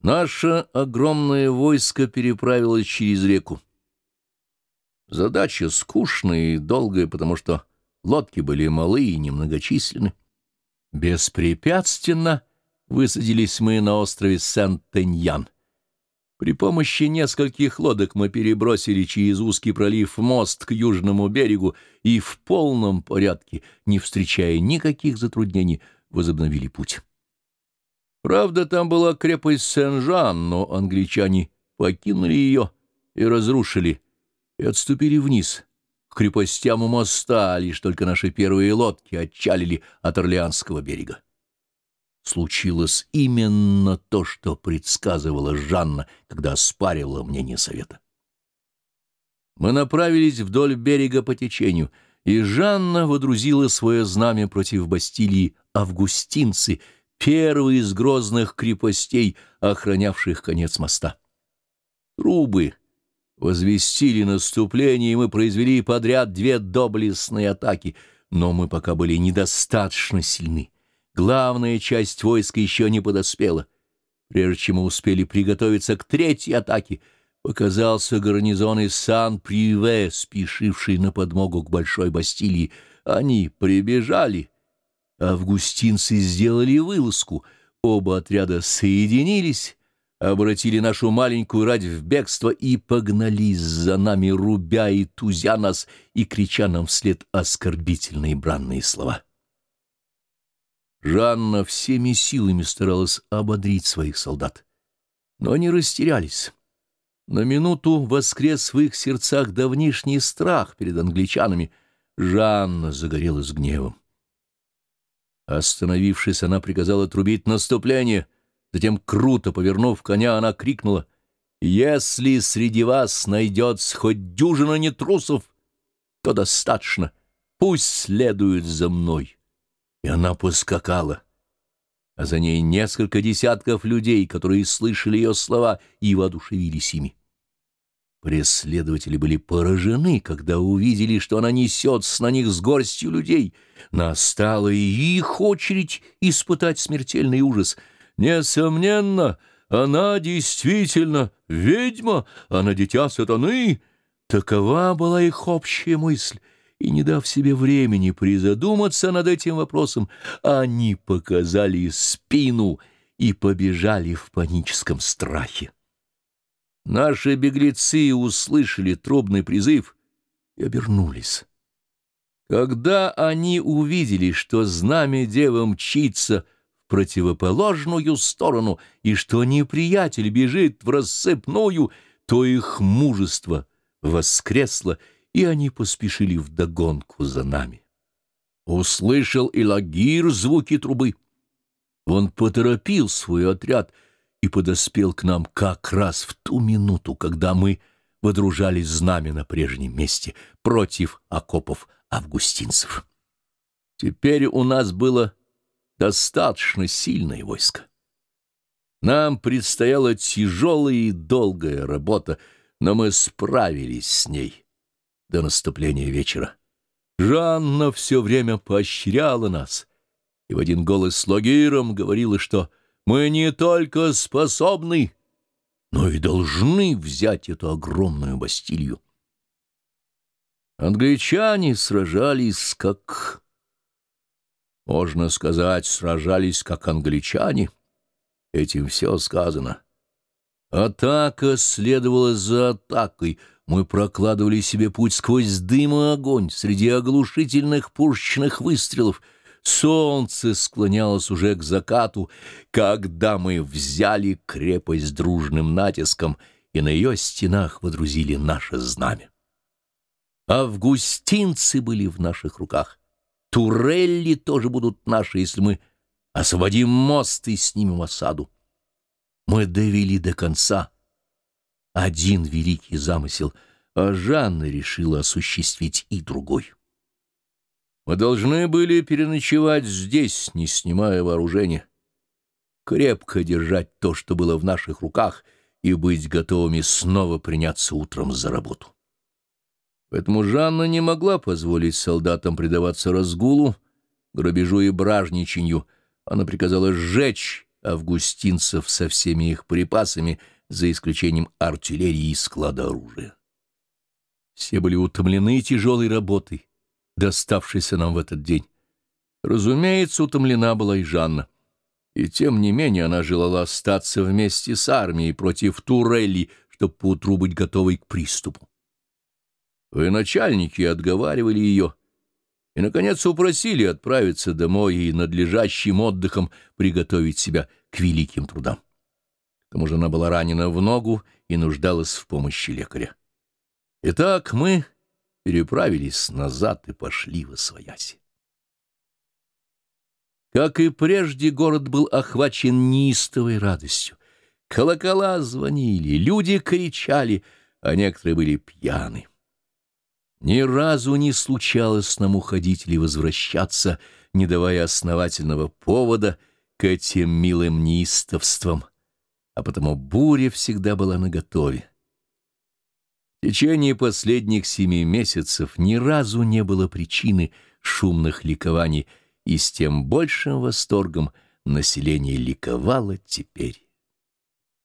Наше огромное войско переправилось через реку. Задача скучная и долгая, потому что лодки были малы и немногочисленны. Беспрепятственно высадились мы на острове Сент-Теньян. При помощи нескольких лодок мы перебросили через узкий пролив мост к южному берегу и в полном порядке, не встречая никаких затруднений, возобновили путь. Правда, там была крепость Сен-Жан, но англичане покинули ее и разрушили, и отступили вниз, к крепостям у моста, лишь только наши первые лодки отчалили от Орлеанского берега. Случилось именно то, что предсказывала Жанна, когда оспаривала мнение совета. Мы направились вдоль берега по течению, и Жанна водрузила свое знамя против Бастилии августинцы — первый из грозных крепостей, охранявших конец моста. Трубы возвестили наступление, и мы произвели подряд две доблестные атаки, но мы пока были недостаточно сильны. Главная часть войска еще не подоспела. Прежде чем мы успели приготовиться к третьей атаке, показался гарнизон из Сан-Приве, спешивший на подмогу к Большой Бастилии. Они прибежали — Августинцы сделали вылазку, оба отряда соединились, обратили нашу маленькую рать в бегство и погнались за нами, рубя и тузя нас и крича нам вслед оскорбительные бранные слова. Жанна всеми силами старалась ободрить своих солдат, но они растерялись. На минуту воскрес в их сердцах давнишний страх перед англичанами. Жанна загорелась гневом. Остановившись, она приказала трубить наступление. Затем, круто повернув коня, она крикнула, «Если среди вас найдется хоть дюжина нетрусов, то достаточно. Пусть следует за мной». И она поскакала. А за ней несколько десятков людей, которые слышали ее слова и воодушевились ими. Преследователи были поражены, когда увидели, что она несется на них с горстью людей. Настала их очередь испытать смертельный ужас. Несомненно, она действительно ведьма, она дитя сатаны. Такова была их общая мысль. И, не дав себе времени призадуматься над этим вопросом, они показали спину и побежали в паническом страхе. Наши беглецы услышали трубный призыв и обернулись. Когда они увидели, что знамя Девы мчится в противоположную сторону и что неприятель бежит в рассыпную, то их мужество воскресло, и они поспешили вдогонку за нами. Услышал и Лагир звуки трубы. Он поторопил свой отряд — и подоспел к нам как раз в ту минуту, когда мы водружали знамя на прежнем месте против окопов августинцев. Теперь у нас было достаточно сильное войско. Нам предстояла тяжелая и долгая работа, но мы справились с ней до наступления вечера. Жанна все время поощряла нас, и в один голос с Логиром говорила, что мы не только способны, но и должны взять эту огромную Бастилию. Англичане сражались как... Можно сказать, сражались как англичане. Этим все сказано. Атака следовала за атакой. Мы прокладывали себе путь сквозь дым и огонь, среди оглушительных пушечных выстрелов — Солнце склонялось уже к закату, когда мы взяли крепость дружным натиском и на ее стенах водрузили наше знамя. Августинцы были в наших руках. Турелли тоже будут наши, если мы освободим мост и снимем осаду. Мы довели до конца один великий замысел, а Жанна решила осуществить и другой. Мы должны были переночевать здесь, не снимая вооружения, крепко держать то, что было в наших руках, и быть готовыми снова приняться утром за работу. Поэтому Жанна не могла позволить солдатам предаваться разгулу, грабежу и бражничанью. Она приказала сжечь августинцев со всеми их припасами, за исключением артиллерии и склада оружия. Все были утомлены тяжелой работой, доставшейся нам в этот день. Разумеется, утомлена была и Жанна. И тем не менее она желала остаться вместе с армией против Турелли, чтобы поутру быть готовой к приступу. начальники отговаривали ее и, наконец, упросили отправиться домой и надлежащим отдыхом приготовить себя к великим трудам. К тому же она была ранена в ногу и нуждалась в помощи лекаря. Итак, мы переправились назад и пошли во свояси. Как и прежде, город был охвачен неистовой радостью. Колокола звонили, люди кричали, а некоторые были пьяны. Ни разу не случалось нам уходить или возвращаться, не давая основательного повода к этим милым неистовствам, а потому буря всегда была наготове. В течение последних семи месяцев ни разу не было причины шумных ликований, и с тем большим восторгом население ликовало теперь.